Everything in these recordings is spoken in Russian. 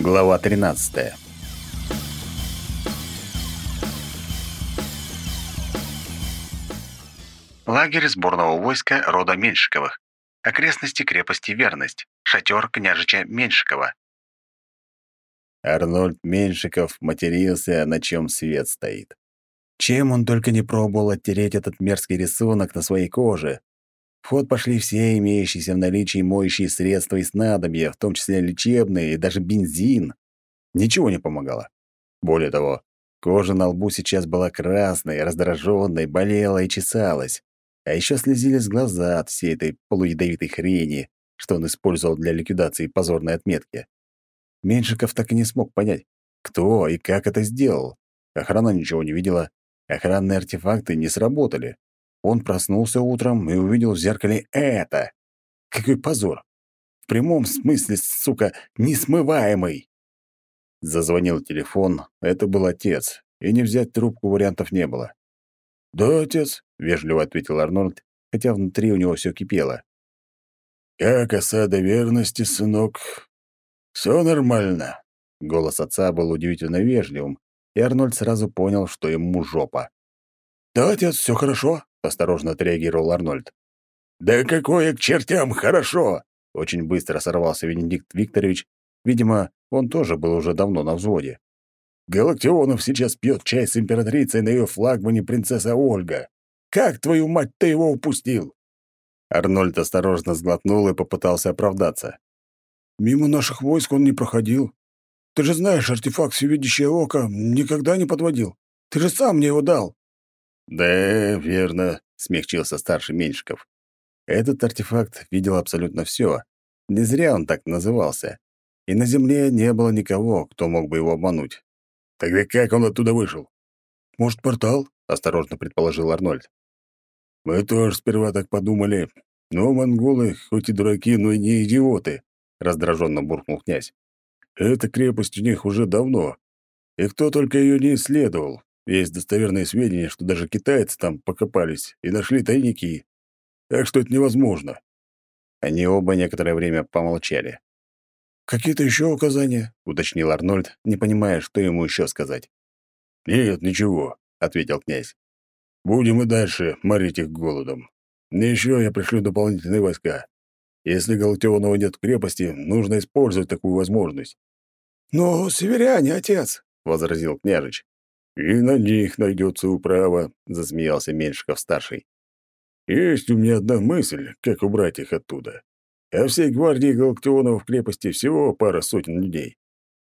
Глава 13. Лагерь сборного войска рода Меньшиковых. Окрестности крепости Верность. Шатер княжича Меньшикова. Арнольд Меньшиков матерился, на чем свет стоит. Чем он только не пробовал оттереть этот мерзкий рисунок на своей коже. В ход пошли все имеющиеся в наличии моющие средства и снадобья, в том числе лечебные и даже бензин. Ничего не помогало. Более того, кожа на лбу сейчас была красной, раздраженной, болела и чесалась. А еще слезились глаза от всей этой полуядовитой хрени, что он использовал для ликвидации позорной отметки. Меньшиков так и не смог понять, кто и как это сделал. Охрана ничего не видела, охранные артефакты не сработали. Он проснулся утром и увидел в зеркале это. Какой позор! В прямом смысле, сука, несмываемый! Зазвонил телефон. Это был отец, и не взять трубку вариантов не было. «Да, отец», — вежливо ответил Арнольд, хотя внутри у него все кипело. «Как осада верности, сынок? Все нормально». Голос отца был удивительно вежливым, и Арнольд сразу понял, что ему жопа. «Да, отец, все хорошо», — осторожно отреагировал Арнольд. «Да какое к чертям хорошо!» Очень быстро сорвался Венедикт Викторович. Видимо, он тоже был уже давно на взводе. «Галактионов сейчас пьет чай с императрицей на ее флагмане принцесса Ольга. Как, твою мать, ты его упустил?» Арнольд осторожно сглотнул и попытался оправдаться. «Мимо наших войск он не проходил. Ты же знаешь, артефакт «Всевидящее око» никогда не подводил. Ты же сам мне его дал». «Да, верно», — смягчился старший Меньшиков. Этот артефакт видел абсолютно все. Не зря он так назывался и на земле не было никого, кто мог бы его обмануть. «Тогда как он оттуда вышел?» «Может, портал?» — осторожно предположил Арнольд. «Мы тоже сперва так подумали. Но монголы, хоть и дураки, но и не идиоты», — раздраженно буркнул князь. «Эта крепость у них уже давно, и кто только ее не исследовал. Есть достоверные сведения, что даже китайцы там покопались и нашли тайники. Так что это невозможно». Они оба некоторое время помолчали. «Какие-то еще указания?» — уточнил Арнольд, не понимая, что ему еще сказать. «Нет, ничего», — ответил князь. «Будем и дальше морить их голодом. Еще я пришлю дополнительные войска. Если Галактионова нет в крепости, нужно использовать такую возможность». «Но северяне, отец», — возразил княжич. «И на них найдется управа», — засмеялся Меньшиков-старший. «Есть у меня одна мысль, как убрать их оттуда а всей гвардии Галактионов в крепости всего пара сотен людей.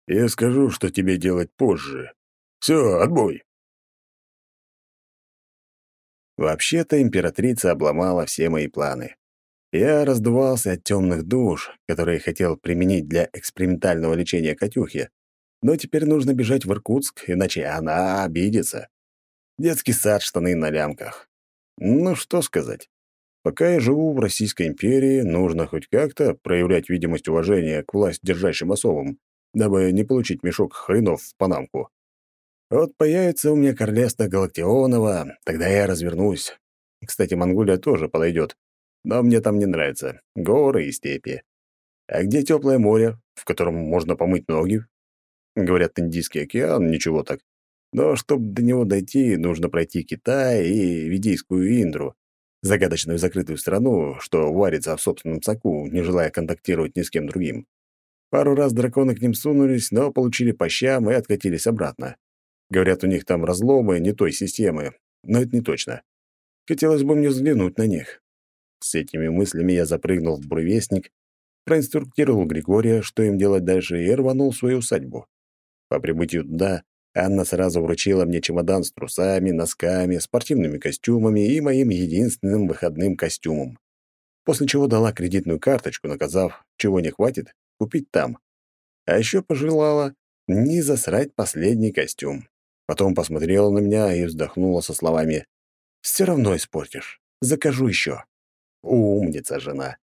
Я скажу, что тебе делать позже. Все, отбой!» Вообще-то императрица обломала все мои планы. Я раздувался от темных душ, которые хотел применить для экспериментального лечения Катюхи, но теперь нужно бежать в Иркутск, иначе она обидится. Детский сад, штаны на лямках. Ну, что сказать. Пока я живу в Российской империи, нужно хоть как-то проявлять видимость уважения к власть держащим особам, дабы не получить мешок хренов в панамку. Вот появится у меня королевство Галактионова, тогда я развернусь. Кстати, Монголия тоже подойдет, но мне там не нравится. Горы и степи. А где теплое море, в котором можно помыть ноги? Говорят, Индийский океан, ничего так. Но чтобы до него дойти, нужно пройти Китай и Ведийскую Индру загадочную закрытую страну, что варится в собственном соку, не желая контактировать ни с кем другим. Пару раз драконы к ним сунулись, но получили по щам и откатились обратно. Говорят, у них там разломы не той системы, но это не точно. Хотелось бы мне взглянуть на них. С этими мыслями я запрыгнул в буревестник, проинструктировал Григория, что им делать дальше, и рванул свою усадьбу. По прибытию туда Анна сразу вручила мне чемодан с трусами, носками, спортивными костюмами и моим единственным выходным костюмом. После чего дала кредитную карточку, наказав, чего не хватит, купить там. А еще пожелала не засрать последний костюм. Потом посмотрела на меня и вздохнула со словами «Все равно испортишь. Закажу еще». Умница жена.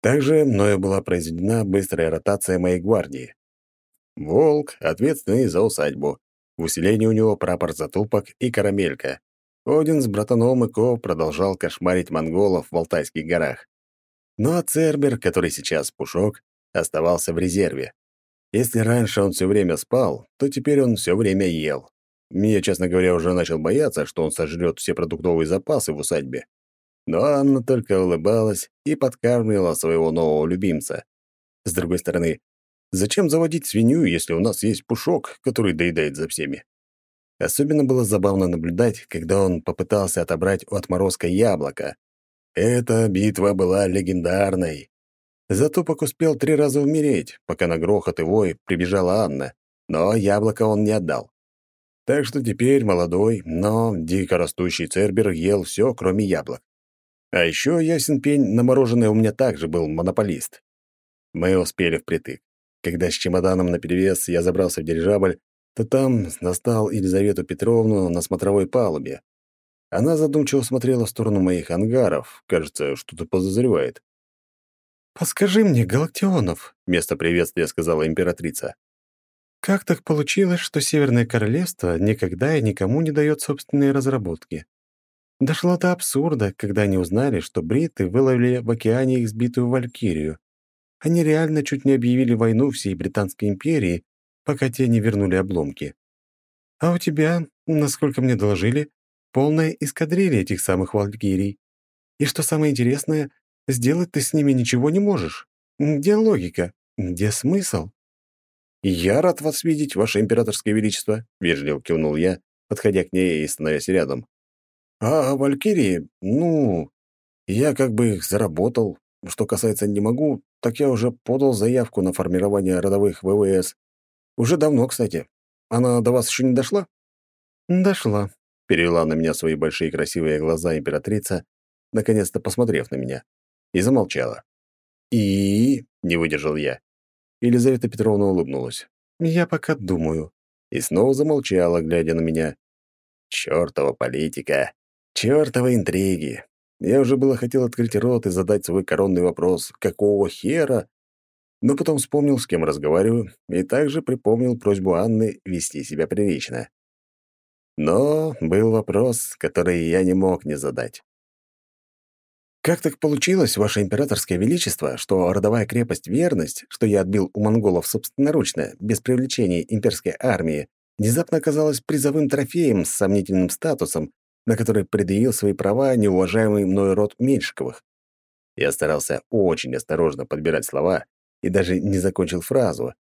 Также мною была произведена быстрая ротация моей гвардии. Волк, ответственный за усадьбу. В усилении у него прапор затупок и карамелька. Один с братаном и Ко продолжал кошмарить монголов в Алтайских горах. Ну а Цербер, который сейчас пушок, оставался в резерве. Если раньше он все время спал, то теперь он все время ел. Мне, честно говоря, уже начал бояться, что он сожрет все продуктовые запасы в усадьбе. Но Анна только улыбалась и подкармливала своего нового любимца. С другой стороны, зачем заводить свинью, если у нас есть пушок, который доедает за всеми? Особенно было забавно наблюдать, когда он попытался отобрать у отморозка яблоко. Эта битва была легендарной. Затупок успел три раза умереть, пока на грохот и вой прибежала Анна, но яблоко он не отдал. Так что теперь молодой, но дико растущий Цербер ел все, кроме яблок. А еще, ясен пень, на мороженое у меня также был монополист. Мы успели впритык. Когда с чемоданом наперевес я забрался в дирижабль, то там настал Елизавету Петровну на смотровой палубе. Она задумчиво смотрела в сторону моих ангаров, кажется, что-то подозревает. «Подскажи мне, Галактионов», — вместо приветствия сказала императрица, «как так получилось, что Северное Королевство никогда и никому не дает собственные разработки? Дошло до абсурда, когда они узнали, что бриты выловили в океане их сбитую Валькирию. Они реально чуть не объявили войну всей Британской империи, пока те не вернули обломки. А у тебя, насколько мне доложили, полная эскадрилья этих самых Валькирий. И что самое интересное — Сделать ты с ними ничего не можешь. Где логика? Где смысл?» «Я рад вас видеть, ваше императорское величество», — вежливо кивнул я, подходя к ней и становясь рядом. «А Валькирии, ну, я как бы их заработал. Что касается «не могу», так я уже подал заявку на формирование родовых ВВС. Уже давно, кстати. Она до вас еще не дошла?» «Дошла», — перевела на меня свои большие красивые глаза императрица, наконец-то посмотрев на меня и замолчала. «И...» — не выдержал я. Елизавета Петровна улыбнулась. «Я пока думаю». И снова замолчала, глядя на меня. «Чёртова политика! Чёртова интриги!» Я уже было хотел открыть рот и задать свой коронный вопрос «Какого хера?», но потом вспомнил, с кем разговариваю, и также припомнил просьбу Анны вести себя прилично. Но был вопрос, который я не мог не задать. Как так получилось, Ваше Императорское Величество, что родовая крепость Верность, что я отбил у монголов собственноручно, без привлечения имперской армии, внезапно оказалась призовым трофеем с сомнительным статусом, на который предъявил свои права неуважаемый мной род Меньшиковых? Я старался очень осторожно подбирать слова и даже не закончил фразу,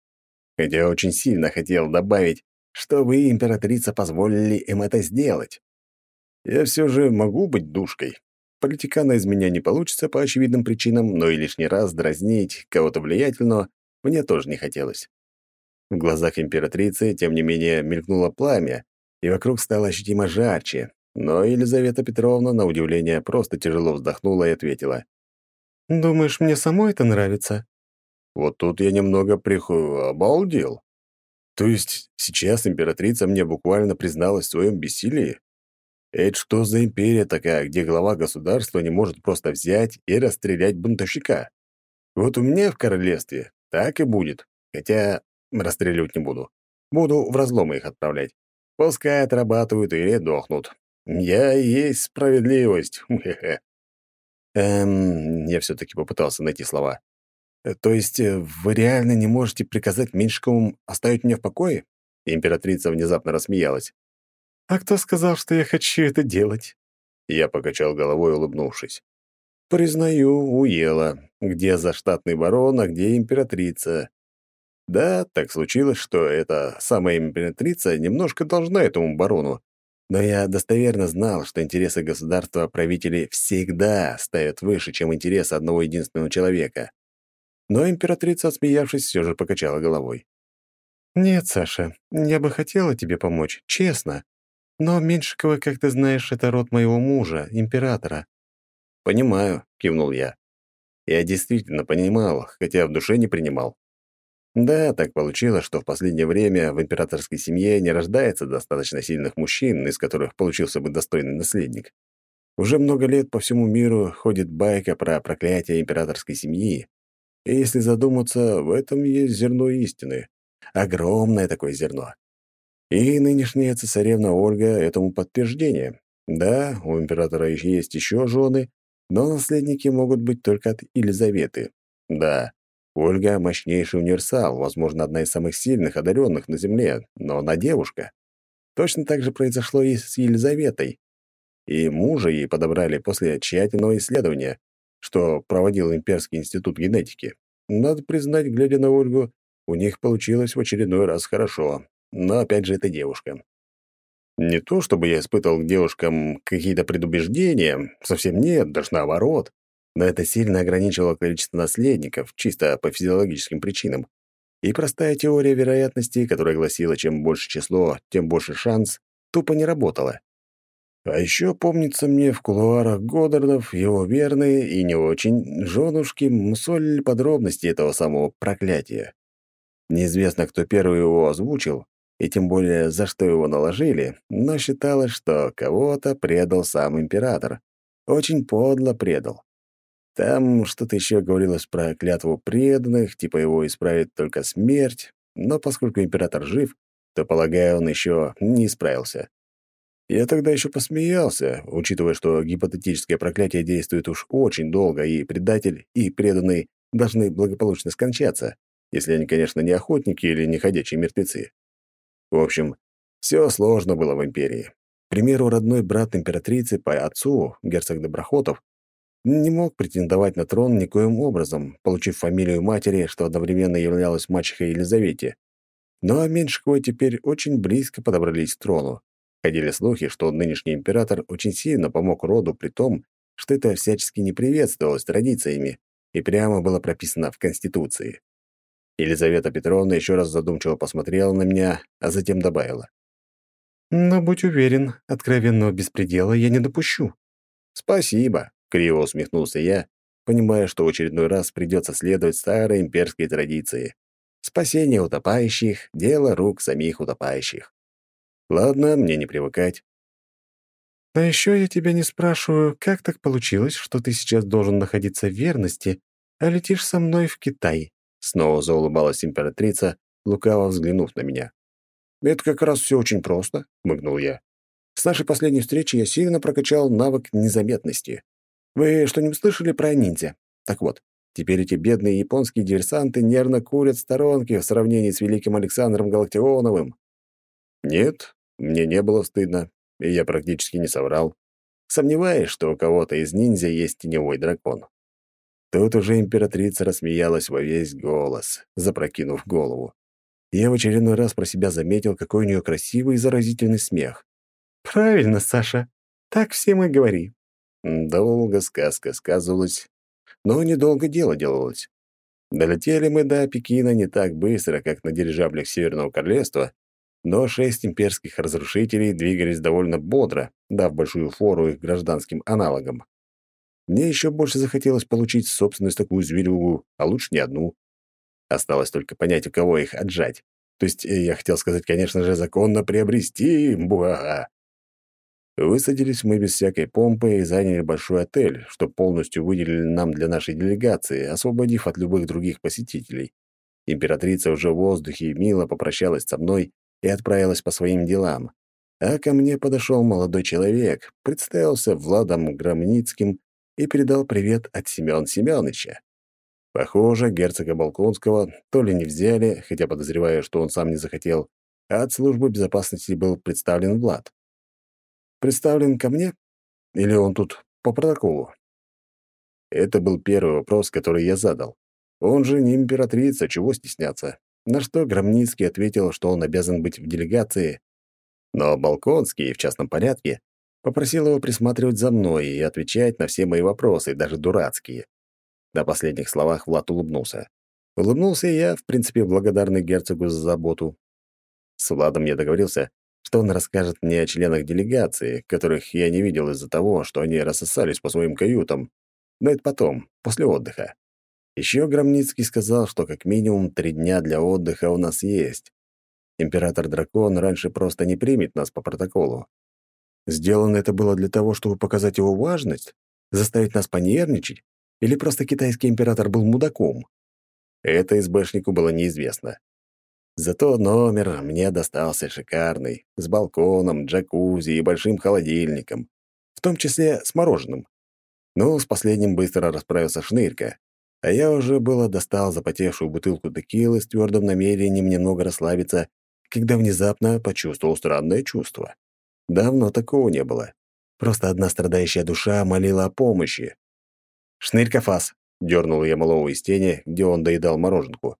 хотя очень сильно хотел добавить, что вы, императрица, позволили им это сделать. Я все же могу быть душкой, Политикана из меня не получится по очевидным причинам, но и лишний раз дразнить кого-то влиятельного мне тоже не хотелось. В глазах императрицы, тем не менее, мелькнуло пламя, и вокруг стало ощутимо жарче, но Елизавета Петровна, на удивление, просто тяжело вздохнула и ответила. «Думаешь, мне самой это нравится?» Вот тут я немного приху... обалдел. То есть сейчас императрица мне буквально призналась в своем бессилии? Это что за империя такая, где глава государства не может просто взять и расстрелять бунтовщика? Вот у меня в королевстве так и будет. Хотя расстреливать не буду. Буду в разломы их отправлять. Пускай отрабатывают или дохнут. Я и есть справедливость. Эм, я все-таки попытался найти слова. Э, то есть э, вы реально не можете приказать Меньшиковым оставить меня в покое? Императрица внезапно рассмеялась. «А кто сказал, что я хочу это делать?» Я покачал головой, улыбнувшись. «Признаю, уела. Где заштатный барон, а где императрица?» Да, так случилось, что эта самая императрица немножко должна этому барону. Но я достоверно знал, что интересы государства правители всегда ставят выше, чем интересы одного единственного человека. Но императрица, отсмеявшись, все же покачала головой. «Нет, Саша, я бы хотела тебе помочь, честно. Но Меньшикова, как ты знаешь, это род моего мужа, императора». «Понимаю», — кивнул я. Я действительно понимал, хотя в душе не принимал. Да, так получилось, что в последнее время в императорской семье не рождается достаточно сильных мужчин, из которых получился бы достойный наследник. Уже много лет по всему миру ходит байка про проклятие императорской семьи. И если задуматься, в этом есть зерно истины. Огромное такое зерно. И нынешняя цесаревна Ольга этому подтверждение. Да, у императора есть еще жены, но наследники могут быть только от Елизаветы. Да, Ольга — мощнейший универсал, возможно, одна из самых сильных, одаренных на Земле, но она девушка. Точно так же произошло и с Елизаветой. И мужа ей подобрали после тщательного исследования, что проводил Имперский институт генетики. Надо признать, глядя на Ольгу, у них получилось в очередной раз хорошо. Но опять же, это девушка. Не то, чтобы я испытывал к девушкам какие-то предубеждения, совсем нет, даже наоборот. Но это сильно ограничивало количество наследников, чисто по физиологическим причинам. И простая теория вероятности, которая гласила, чем больше число, тем больше шанс, тупо не работала. А еще помнится мне в кулуарах Годдардов его верные и не очень женушки мусолили подробности этого самого проклятия. Неизвестно, кто первый его озвучил, и тем более за что его наложили, но считалось, что кого-то предал сам император. Очень подло предал. Там что-то еще говорилось про клятву преданных, типа его исправит только смерть, но поскольку император жив, то, полагаю, он еще не исправился. Я тогда еще посмеялся, учитывая, что гипотетическое проклятие действует уж очень долго, и предатель, и преданный должны благополучно скончаться, если они, конечно, не охотники или не ходячие мертвецы. В общем, все сложно было в империи. К примеру, родной брат императрицы по отцу, герцог Доброхотов, не мог претендовать на трон никоим образом, получив фамилию матери, что одновременно являлась мачехой Елизавете. Но Меньшиковы теперь очень близко подобрались к трону. Ходили слухи, что нынешний император очень сильно помог роду при том, что это всячески не приветствовалось традициями и прямо было прописано в Конституции. Елизавета Петровна еще раз задумчиво посмотрела на меня, а затем добавила. «Но будь уверен, откровенного беспредела я не допущу». «Спасибо», — криво усмехнулся я, понимая, что в очередной раз придется следовать старой имперской традиции. Спасение утопающих — дело рук самих утопающих. Ладно, мне не привыкать. А еще я тебя не спрашиваю, как так получилось, что ты сейчас должен находиться в верности, а летишь со мной в Китай?» Снова заулыбалась императрица, лукаво взглянув на меня. «Это как раз все очень просто», — мыгнул я. «С нашей последней встречи я сильно прокачал навык незаметности. Вы что-нибудь слышали про ниндзя? Так вот, теперь эти бедные японские диверсанты нервно курят в сторонке в сравнении с великим Александром Галактионовым». «Нет, мне не было стыдно, и я практически не соврал. Сомневаюсь, что у кого-то из ниндзя есть теневой дракон. Тут уже императрица рассмеялась во весь голос, запрокинув голову. Я в очередной раз про себя заметил, какой у нее красивый и заразительный смех. «Правильно, Саша. Так всем и говори». Долго сказка сказывалась, но недолго дело делалось. Долетели мы до Пекина не так быстро, как на дирижаблях Северного Королевства, но шесть имперских разрушителей двигались довольно бодро, дав большую фору их гражданским аналогам. Мне еще больше захотелось получить собственную такую зверюгу, а лучше не одну. Осталось только понять, у кого их отжать. То есть, э, я хотел сказать, конечно же, законно приобрести, буага. Высадились мы без всякой помпы и заняли большой отель, что полностью выделили нам для нашей делегации, освободив от любых других посетителей. Императрица уже в воздухе мило попрощалась со мной и отправилась по своим делам. А ко мне подошел молодой человек, представился Владом Громницким и передал привет от Семёна Семёныча. Похоже, герцога Балконского то ли не взяли, хотя подозреваю, что он сам не захотел, а от службы безопасности был представлен Влад. Представлен ко мне? Или он тут по протоколу? Это был первый вопрос, который я задал. Он же не императрица, чего стесняться. На что Громницкий ответил, что он обязан быть в делегации, но Балконский в частном порядке попросил его присматривать за мной и отвечать на все мои вопросы, даже дурацкие. На последних словах Влад улыбнулся. Улыбнулся я, в принципе, благодарный герцогу за заботу. С Владом я договорился, что он расскажет мне о членах делегации, которых я не видел из-за того, что они рассосались по своим каютам. Но это потом, после отдыха. Еще Громницкий сказал, что как минимум три дня для отдыха у нас есть. Император-дракон раньше просто не примет нас по протоколу. Сделано это было для того, чтобы показать его важность, заставить нас понервничать, или просто китайский император был мудаком. Это СБшнику было неизвестно. Зато номер мне достался шикарный, с балконом, джакузи и большим холодильником, в том числе с мороженым. Ну, с последним быстро расправился Шнырька, А я уже было достал запотевшую бутылку текилы с твердым намерением немного расслабиться, когда внезапно почувствовал странное чувство. Давно такого не было. Просто одна страдающая душа молила о помощи. «Шнырь Кафас!» — дернул я малого из тени, где он доедал мороженку.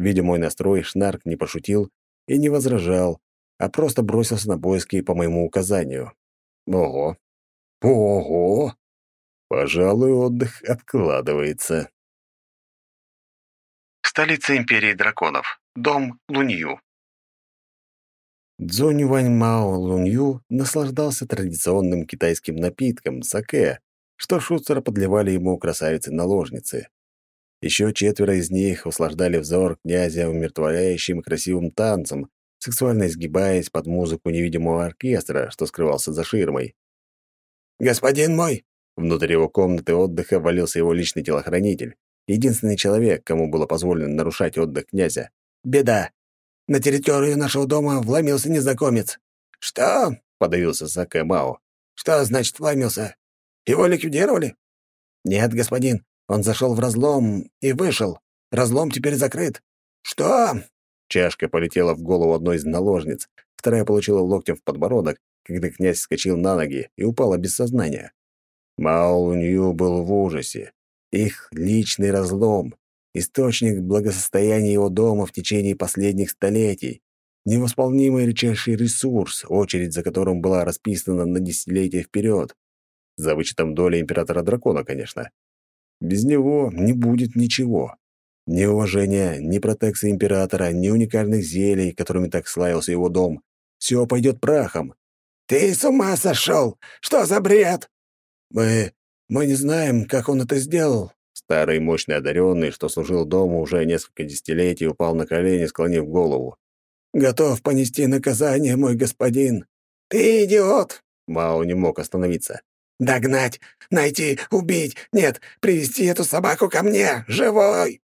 Видя мой настрой, Шнарк не пошутил и не возражал, а просто бросился на поиски по моему указанию. Ого! Ого! Пожалуй, отдых откладывается. Столица Империи Драконов. Дом Лунью. Цзунь Вань Мао Лунью наслаждался традиционным китайским напитком саке, что шустро подливали ему красавицы-наложницы. Еще четверо из них услаждали взор князя умиротворяющим и красивым танцем, сексуально изгибаясь под музыку невидимого оркестра, что скрывался за ширмой. «Господин мой!» Внутри его комнаты отдыха валился его личный телохранитель, единственный человек, кому было позволено нарушать отдых князя. «Беда! На территорию нашего дома вломился незнакомец». «Что?» — подавился Саке Мао. «Что значит вломился? Его ликвидировали?» «Нет, господин. Он зашел в разлом и вышел. Разлом теперь закрыт. Что? Чашка полетела в голову одной из наложниц, вторая получила локтем в подбородок, когда князь вскочил на ноги и упала без сознания. Мао Нью был в ужасе. Их личный разлом, источник благосостояния его дома в течение последних столетий, невосполнимый редчайший ресурс, очередь за которым была расписана на десятилетия вперед. За вычетом доли императора-дракона, конечно. Без него не будет ничего. Ни уважения, ни протекции императора, ни уникальных зелий, которыми так славился его дом. Все пойдет прахом. «Ты с ума сошел! Что за бред?» «Мы... мы не знаем, как он это сделал». Старый мощный одаренный, что служил дому уже несколько десятилетий, упал на колени, склонив голову. «Готов понести наказание, мой господин». «Ты идиот!» Мао не мог остановиться. Догнать, найти, убить. Нет, привести эту собаку ко мне, живой!»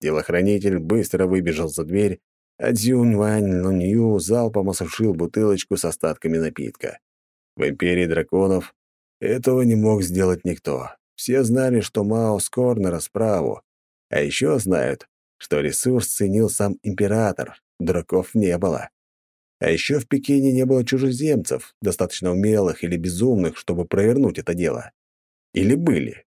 Телохранитель быстро выбежал за дверь, а Дзюнь Вань Лунью залпом осушил бутылочку с остатками напитка. В Империи драконов этого не мог сделать никто. Все знали, что Мао скор на расправу, а еще знают, что ресурс ценил сам император, дураков не было. А еще в Пекине не было чужеземцев, достаточно умелых или безумных, чтобы провернуть это дело. Или были.